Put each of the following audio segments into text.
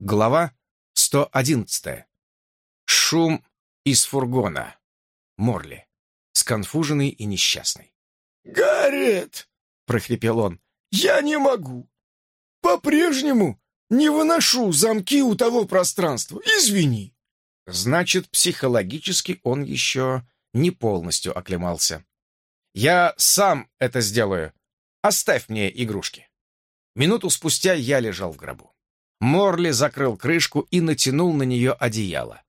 Глава 111. Шум из фургона. Морли. Сконфуженный и несчастный. «Гарриет!» — прохрипел он. «Я не могу. По-прежнему не выношу замки у того пространства. Извини». Значит, психологически он еще не полностью оклемался. «Я сам это сделаю. Оставь мне игрушки». Минуту спустя я лежал в гробу. Морли закрыл крышку и натянул на нее одеяло.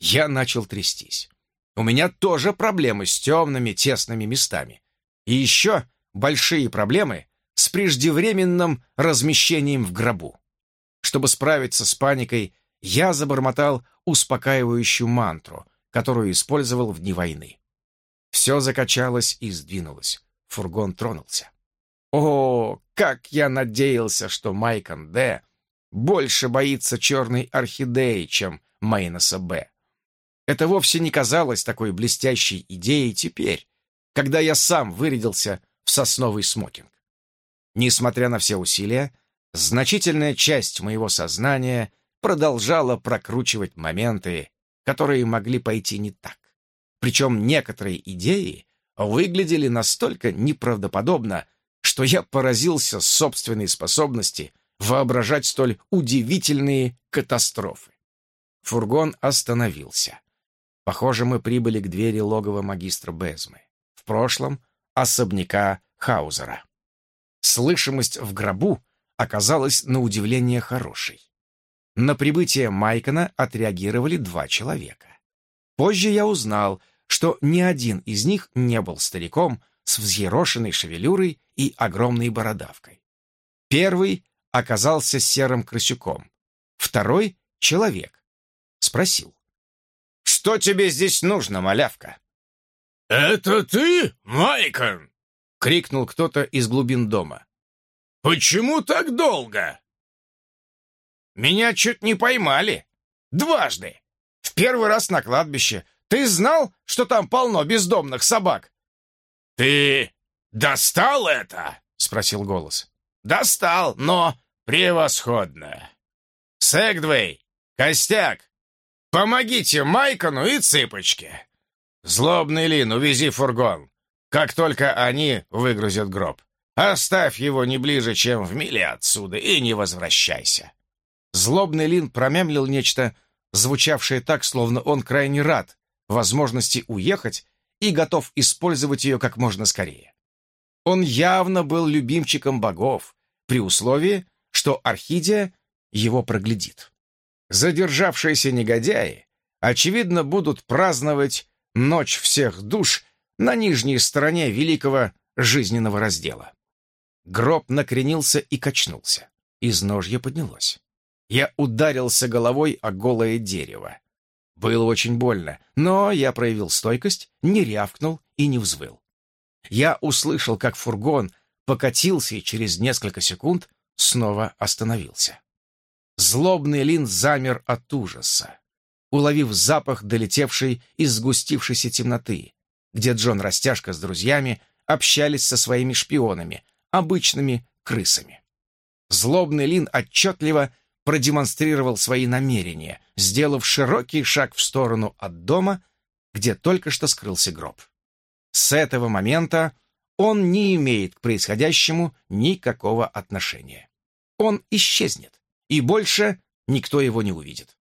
Я начал трястись. У меня тоже проблемы с темными, тесными местами. И еще большие проблемы с преждевременным размещением в гробу. Чтобы справиться с паникой, я забормотал успокаивающую мантру, которую использовал в дни войны. Все закачалось и сдвинулось. Фургон тронулся. О, как я надеялся, что Майкон Д. больше боится черной орхидеи, чем Мейноса Б. Это вовсе не казалось такой блестящей идеей теперь, когда я сам вырядился в сосновый смокинг. Несмотря на все усилия, значительная часть моего сознания продолжала прокручивать моменты, которые могли пойти не так. Причем некоторые идеи выглядели настолько неправдоподобно, что я поразился собственной способности воображать столь удивительные катастрофы. Фургон остановился. Похоже, мы прибыли к двери логова магистра Безмы. В прошлом — особняка Хаузера. Слышимость в гробу оказалась на удивление хорошей. На прибытие Майкона отреагировали два человека. Позже я узнал, что ни один из них не был стариком с взъерошенной шевелюрой и огромной бородавкой. Первый оказался серым крысюком, второй — человек. Спросил. «Что тебе здесь нужно, малявка?» «Это ты, Майкон?» — крикнул кто-то из глубин дома. «Почему так долго?» «Меня чуть не поймали. Дважды. В первый раз на кладбище. Ты знал, что там полно бездомных собак?» «Ты достал это?» — спросил голос. «Достал, но превосходно. Сегдвей, Костяк, помогите Майкону и Цыпочке. Злобный Лин, увези фургон, как только они выгрузят гроб. Оставь его не ближе, чем в миле отсюда, и не возвращайся». Злобный Лин промямлил нечто, звучавшее так, словно он крайне рад возможности уехать и готов использовать ее как можно скорее. Он явно был любимчиком богов, при условии, что Орхидия его проглядит. Задержавшиеся негодяи, очевидно, будут праздновать Ночь всех душ на нижней стороне великого жизненного раздела. Гроб накренился и качнулся. Из ножья поднялось. Я ударился головой о голое дерево. Было очень больно, но я проявил стойкость, не рявкнул и не взвыл. Я услышал, как фургон покатился и через несколько секунд снова остановился. Злобный Лин замер от ужаса, уловив запах, долетевший из сгустившейся темноты, где Джон Растяжка с друзьями общались со своими шпионами, обычными крысами. Злобный Лин отчетливо продемонстрировал свои намерения, сделав широкий шаг в сторону от дома, где только что скрылся гроб. С этого момента он не имеет к происходящему никакого отношения. Он исчезнет, и больше никто его не увидит.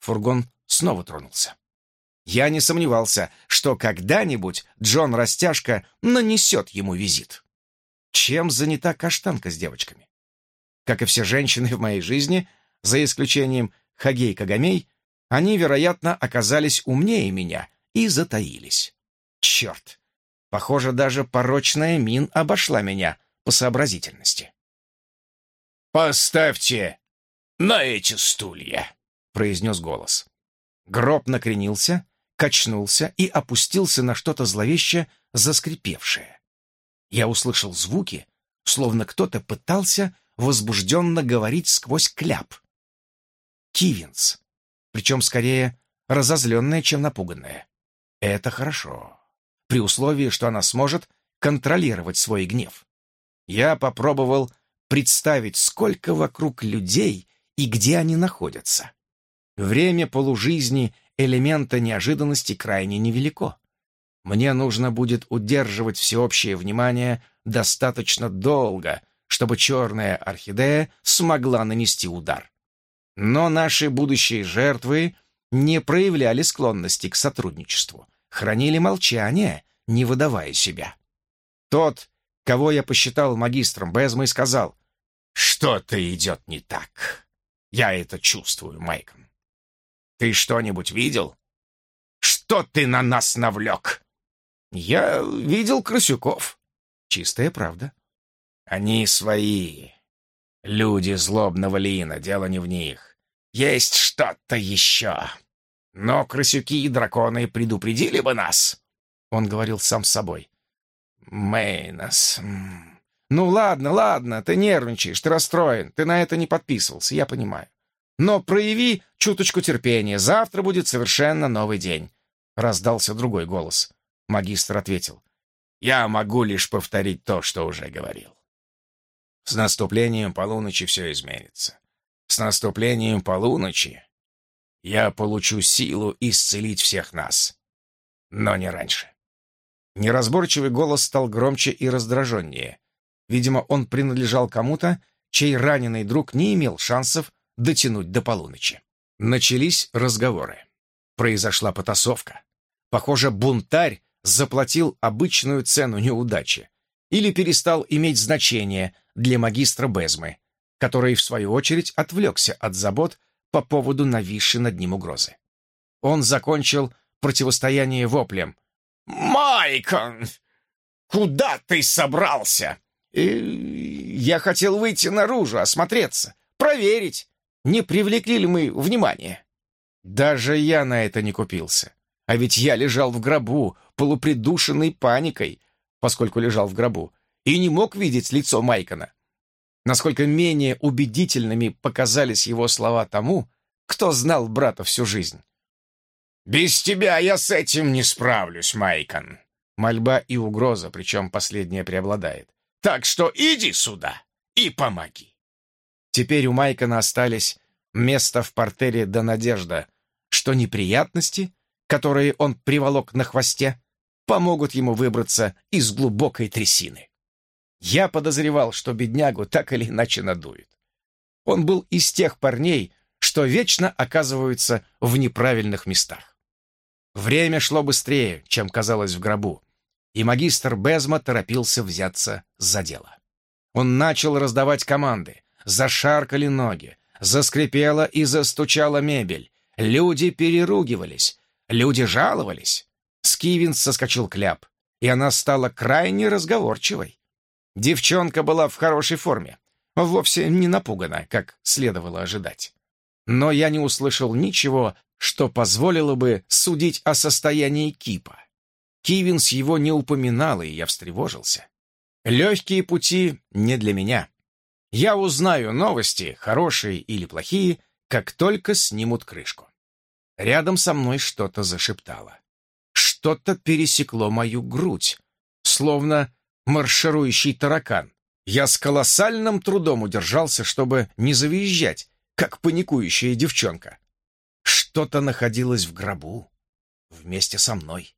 Фургон снова тронулся. Я не сомневался, что когда-нибудь Джон Растяжка нанесет ему визит. Чем занята каштанка с девочками? Как и все женщины в моей жизни, за исключением Хагей Кагамей, они, вероятно, оказались умнее меня и затаились. Черт! Похоже, даже порочная Мин обошла меня по сообразительности. «Поставьте на эти стулья», — произнес голос. Гроб накренился, качнулся и опустился на что-то зловеще заскрипевшее. Я услышал звуки, словно кто-то пытался возбужденно говорить сквозь кляп. Кивинс, причем скорее разозленная, чем напуганная. Это хорошо, при условии, что она сможет контролировать свой гнев. Я попробовал представить, сколько вокруг людей и где они находятся. Время полужизни элемента неожиданности крайне невелико. Мне нужно будет удерживать всеобщее внимание достаточно долго, чтобы черная орхидея смогла нанести удар. Но наши будущие жертвы не проявляли склонности к сотрудничеству, хранили молчание, не выдавая себя. Тот, кого я посчитал магистром Безмой, сказал, «Что-то идет не так. Я это чувствую, Майкон. Ты что-нибудь видел? Что ты на нас навлек?» «Я видел крысюков». «Чистая правда». «Они свои. Люди злобного Лина, дело не в них. Есть что-то еще. Но крысюки и драконы предупредили бы нас». Он говорил сам с собой. «Мейнос...» «Ну ладно, ладно, ты нервничаешь, ты расстроен, ты на это не подписывался, я понимаю. Но прояви чуточку терпения, завтра будет совершенно новый день», — раздался другой голос. Магистр ответил. «Я могу лишь повторить то, что уже говорил. С наступлением полуночи все изменится. С наступлением полуночи я получу силу исцелить всех нас. Но не раньше». Неразборчивый голос стал громче и раздраженнее. Видимо, он принадлежал кому-то, чей раненый друг не имел шансов дотянуть до полуночи. Начались разговоры. Произошла потасовка. Похоже, бунтарь заплатил обычную цену неудачи или перестал иметь значение для магистра Безмы, который, в свою очередь, отвлекся от забот по поводу нависшей над ним угрозы. Он закончил противостояние воплем. «Майкон, куда ты собрался?» И «Я хотел выйти наружу, осмотреться, проверить, не привлекли ли мы внимание». Даже я на это не купился. А ведь я лежал в гробу, полупридушенный паникой, поскольку лежал в гробу, и не мог видеть лицо Майкона. Насколько менее убедительными показались его слова тому, кто знал брата всю жизнь. «Без тебя я с этим не справлюсь, Майкон!» Мольба и угроза, причем последняя преобладает. «Так что иди сюда и помоги!» Теперь у Майкона остались место в портере до надежда, что неприятности которые он приволок на хвосте, помогут ему выбраться из глубокой трясины. Я подозревал, что беднягу так или иначе надует. Он был из тех парней, что вечно оказываются в неправильных местах. Время шло быстрее, чем казалось в гробу, и магистр Безма торопился взяться за дело. Он начал раздавать команды, зашаркали ноги, заскрипела и застучала мебель, люди переругивались, Люди жаловались. Скивинс соскочил кляп, и она стала крайне разговорчивой. Девчонка была в хорошей форме, вовсе не напугана, как следовало ожидать. Но я не услышал ничего, что позволило бы судить о состоянии Кипа. Кивинс его не упоминал, и я встревожился. Легкие пути не для меня. Я узнаю новости, хорошие или плохие, как только снимут крышку. Рядом со мной что-то зашептало. Что-то пересекло мою грудь, словно марширующий таракан. Я с колоссальным трудом удержался, чтобы не завизжать, как паникующая девчонка. Что-то находилось в гробу вместе со мной.